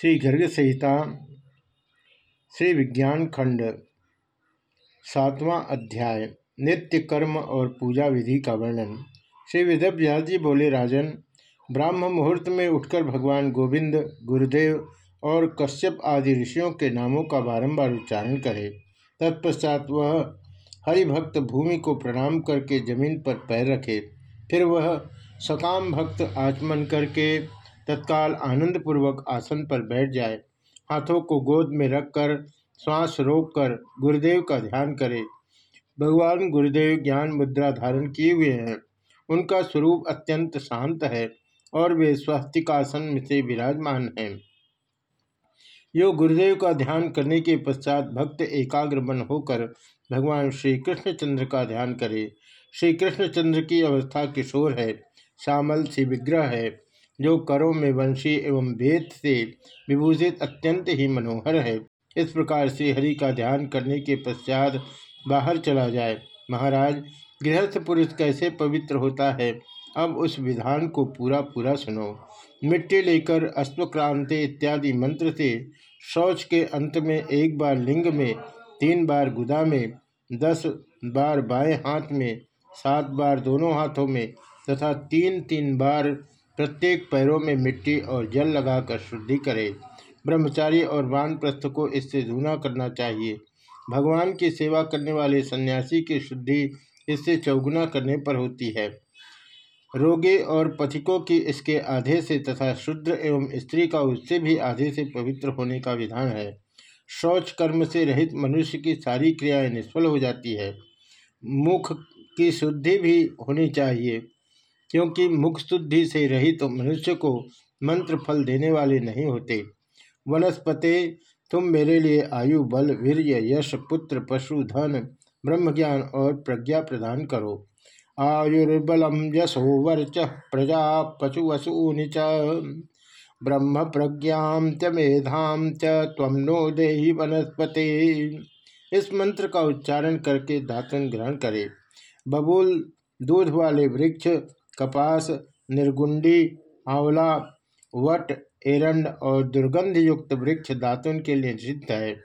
श्री गर्ग संहिता श्री विज्ञान खंड, सातवां अध्याय, नित्य कर्म और पूजा विधि का वर्णन। श्री विदव्यास जी बोले, राजन, ब्राह्म मुहूर्त में उठकर भगवान गोविंद, गुरुदेव और कश्यप आदि ऋषियों के नामों का बारंबार उच्चारण करे। तत्पश्चात वह हरिभक्त भूमि को प्रणाम करके ज़मीन पर पैर रखे। फिर वह सकाम भक्त आचमन करके तत्काल आनंदपूर्वक आसन पर बैठ जाए। हाथों को गोद में रखकर श्वास रोक कर गुरुदेव का ध्यान करे। भगवान गुरुदेव ज्ञान मुद्रा धारण किए हुए हैं। उनका स्वरूप अत्यंत शांत है और वे स्वस्तिकासन में से विराजमान हैं। यो गुरुदेव का ध्यान करने के पश्चात भक्त एकाग्र मन होकर भगवान श्री कृष्णचंद्र का ध्यान करे। श्री कृष्णचंद्र की अवस्था किशोर है श्यामल सी विग्रह है। जो करों में वंशी एवं वेद से विभूषित अत्यंत ही मनोहर है। इस प्रकार से हरि का ध्यान करने के पश्चात बाहर चला जाए। महाराज, गृहस्थ पुरुष कैसे पवित्र होता है? अब उस विधान को पूरा पूरा सुनो। मिट्टी लेकर अश्वक्रांति इत्यादि मंत्र से शौच के अंत में एक बार लिंग में, तीन बार गुदा में, दस बार बाएँ हाथ में, सात बार दोनों हाथों में तथा तीन तीन बार प्रत्येक पैरों में मिट्टी और जल लगाकर शुद्धि करे। ब्रह्मचारी और वानप्रस्थ को इससे धूना करना चाहिए। भगवान की सेवा करने वाले सन्यासी की शुद्धि इससे चौगुना करने पर होती है। रोगी और पथिकों की इसके आधे से तथा शुद्र एवं स्त्री का उससे भी आधे से पवित्र होने का विधान है। शौच कर्म से रहित मनुष्य की सारी क्रियाएँ निष्फल हो जाती है। मुख की शुद्धि भी होनी चाहिए। क्योंकि मुख शुद्धि से रहित तो मनुष्य को मंत्र फल देने वाले नहीं होते। वनस्पते, तुम मेरे लिए आयु, बल, वीर्य, यश, पुत्र, पशु, धन ब्रह्म ज्ञान और प्रज्ञा प्रदान करो। आयुर्बलम यशो वर्च प्रजा पशु वसूनि च। ब्रह्म प्रज्ञा च मेधाम चम नो दे वनस्पति। इस मंत्र का उच्चारण करके दातन ग्रहण करे। बबूल, दूध वाले वृक्ष कपास, निर्गुंडी, आंवला, वट, एरंड और दुर्गंध युक्त वृक्ष दातुन के लिए सिद्ध है।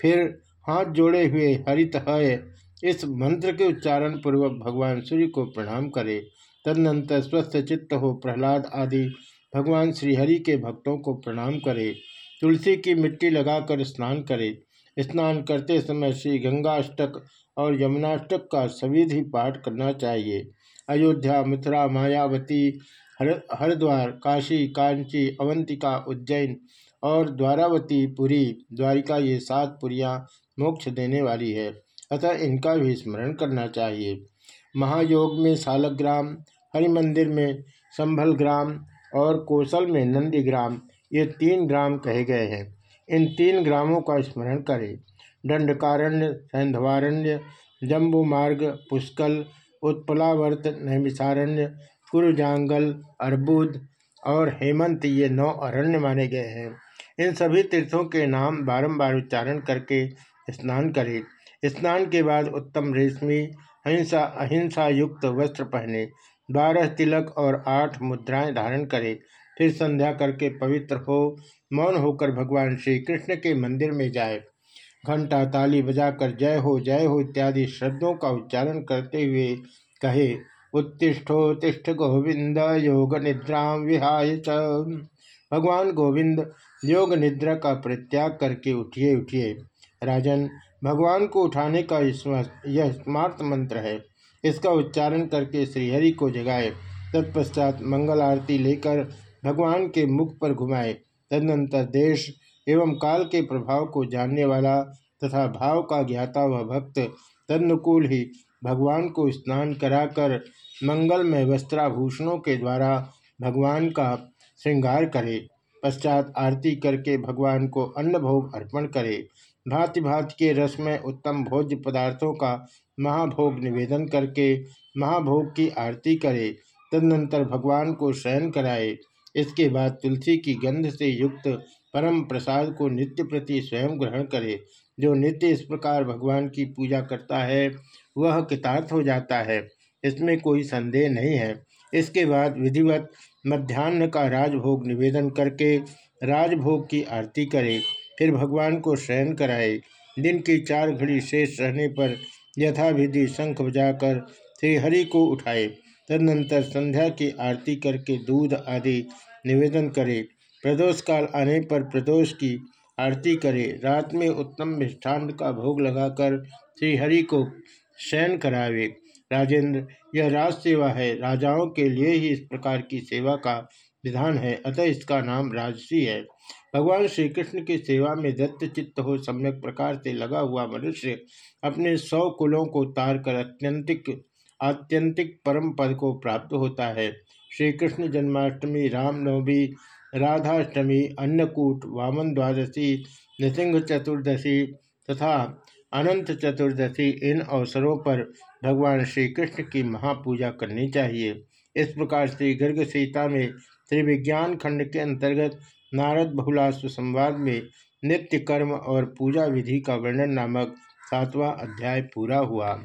फिर हाथ जोड़े हुए हरित है। इस मंत्र के उच्चारण पूर्वक भगवान सूर्य को प्रणाम करे। तदनंतर स्वस्थ चित्त हो प्रहलाद आदि भगवान श्रीहरि के भक्तों को प्रणाम करे। तुलसी की मिट्टी लगाकर स्नान करे। स्नान करते समय श्री गंगाष्टक और यमुनाष्टक का सविधि पाठ करना चाहिए। अयोध्या, मथुरा, मायावती, हर, हरिद्वार, काशी, कांची, अवंतिका, उज्जैन और द्वारावती पुरी, द्वारिका, ये सात पुरियाँ मोक्ष देने वाली है। अतः इनका भी स्मरण करना चाहिए। महायोग में सालग्राम हरि मंदिर में संभल ग्राम और कौशल में नंदीग्राम, ये तीन ग्राम कहे गए हैं। इन तीन ग्रामों का स्मरण करें। दंडकारण्य, सैंधवारण्य जम्बू मार्ग पुष्कल, उत्पलावर्त, नैमिषारण्य, कुरुजांगल, अर्बुद और हेमंत ये नौ अरण्य माने गए हैं। इन सभी तीर्थों के नाम बारंबार उच्चारण करके स्नान करें। स्नान के बाद उत्तम रेशमी हिंसा अहिंसा युक्त वस्त्र पहने, बारह तिलक और आठ मुद्राएँ धारण करें। फिर संध्या करके पवित्र हो, मौन होकर भगवान श्री कृष्ण के मंदिर में जाए। घंटा ताली बजाकर जय हो जय हो इत्यादि शब्दों का उच्चारण करते हुए कहे उत्तिष्ठोत्तिष्ठ गोविंद, योग निद्रा विहाय च। भगवान गोविंद योग निद्रा का परित्याग करके उठिए उठिए। राजन, भगवान को उठाने का यह स्मार्त मंत्र है। इसका उच्चारण करके श्रीहरि को जगाए। तत्पश्चात मंगल आरती लेकर भगवान के मुख पर घुमाए। तदनंतर देश एवं काल के प्रभाव को जानने वाला तथा भाव का ज्ञाता व भक्त तदनुकूल ही भगवान को स्नान कराकर मंगलमय वस्त्राभूषणों के द्वारा भगवान का श्रृंगार करे, पश्चात आरती करके भगवान को अन्न भोग अर्पण करे। भांति भांति के रस में उत्तम भोज्य पदार्थों का महाभोग निवेदन करके महाभोग की आरती करे, तदनंतर भगवान को शयन कराए। इसके बाद तुलसी की गंध से युक्त परम प्रसाद को नित्य प्रति स्वयं ग्रहण करे, जो नित्य इस प्रकार भगवान की पूजा करता है, वह कृतार्थ हो जाता है। इसमें कोई संदेह नहीं है। इसके बाद विधिवत मध्यान्ह का राजभोग निवेदन करके राजभोग की आरती करे। फिर भगवान को शयन कराए। दिन की चार घड़ी शेष रहने पर यथाविधि शंख बजाकर श्रीहरि को उठाए। तदनंतर संध्या की आरती करके दूध आदि निवेदन करे। प्रदोष काल आने पर प्रदोष की आरती करे। रात में उत्तम मिष्ठान का भोग लगाकर श्रीहरि को शयन करावे। राजेंद्र, यह राज सेवा है। राजाओं के लिए ही इस प्रकार की सेवा का विधान है। अतः इसका नाम राजसी है। भगवान श्री कृष्ण की सेवा में दत्त चित्त हो सम्यक प्रकार से लगा हुआ मनुष्य अपने सौ कुलों को तार कर अत्यंतिक, आत्यंतिक परम पद को प्राप्त होता है। श्री कृष्ण जन्माष्टमी रामनवमी राधाष्टमी, अन्नकूट, वामन द्वादशी, नृसिंह चतुर्दशी तथा अनंत चतुर्दशी इन अवसरों पर भगवान श्री कृष्ण की महापूजा करनी चाहिए। इस प्रकार श्री गर्ग सीता में त्रिविज्ञान खंड के अंतर्गत नारद बहुलाश्व संवाद में नित्य कर्म और पूजा विधि का वर्णन नामक सातवां अध्याय पूरा हुआ।